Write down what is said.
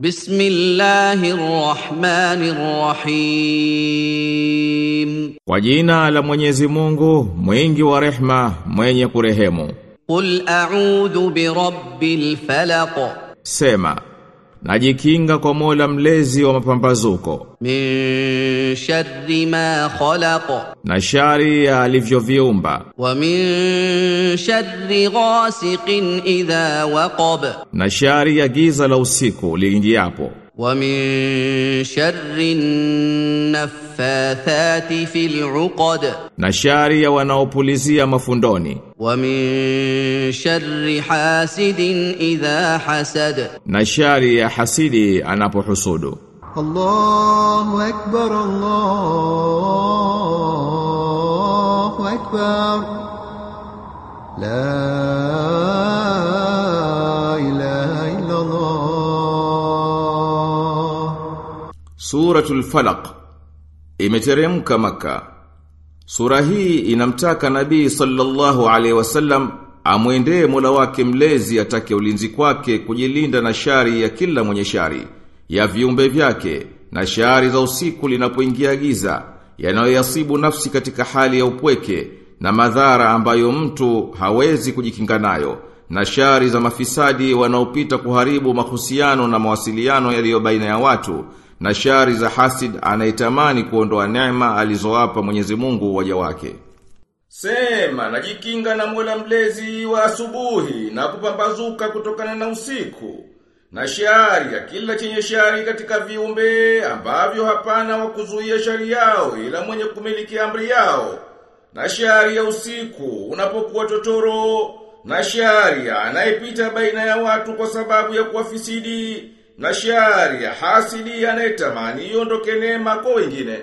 Bismillahir Rahmanir Rahim. Kwa jina la Mwenyezi Mungu, mwingi wa rehma, mwenye kurehemu. Qul a'udhu birabbil falaq. Sema, Najikinga kwa Mola mlezi wa mapambazuko. Min sharri ma khalaqa. Na shari ya alivyoviumba. Wa min sharri ghasiqin idha waqab. Na shari ya giza la usiku liingiapo. ومن شر النفاثات في العقد. نشاري وناوبوليزيا مفندوني ومن شر حاسد إذا حسد. نشاري حسدي أنا أبو حسود. الله أكبر الله أكبر. لا Suratul Falaq imeteremka Maka. Sura hii inamtaka Nabii sallallahu alaihi wasallam amwendee Mola wake mlezi atake ulinzi kwake kujilinda na shari ya kila mwenye shari, ya viumbe vyake na shari za usiku linapoingia giza, yanayoyasibu nafsi katika hali ya upweke na madhara ambayo mtu hawezi kujikinga nayo na shari za mafisadi wanaopita kuharibu mahusiano na mawasiliano yaliyo baina ya watu na shari za hasid anayetamani kuondoa neema alizowapa Mwenyezi Mungu waja wake. Sema najikinga na Mola mlezi wa asubuhi na kupambazuka kutokana na usiku. Na shari ya kila chenye shari katika viumbe ambavyo hapana wa kuzuia shari yao ila mwenye kumiliki amri yao. Na shari ya usiku unapokuwa totoro na shari anayepita baina ya watu kwa sababu ya kuwafisidi na shari ya hasidi anayetamani iondoke neema kwa wengine.